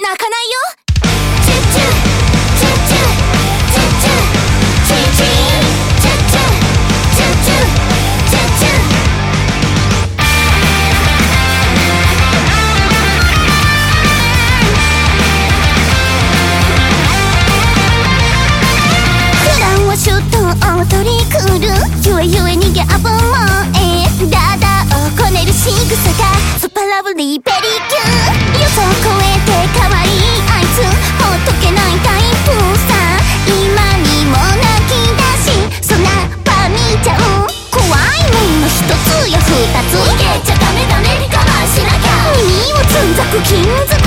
泣かないよ。チュッチュチュチュチュチュチュチュュッとりくるゆえゆえにダをこねるがスパラブリーベリー金属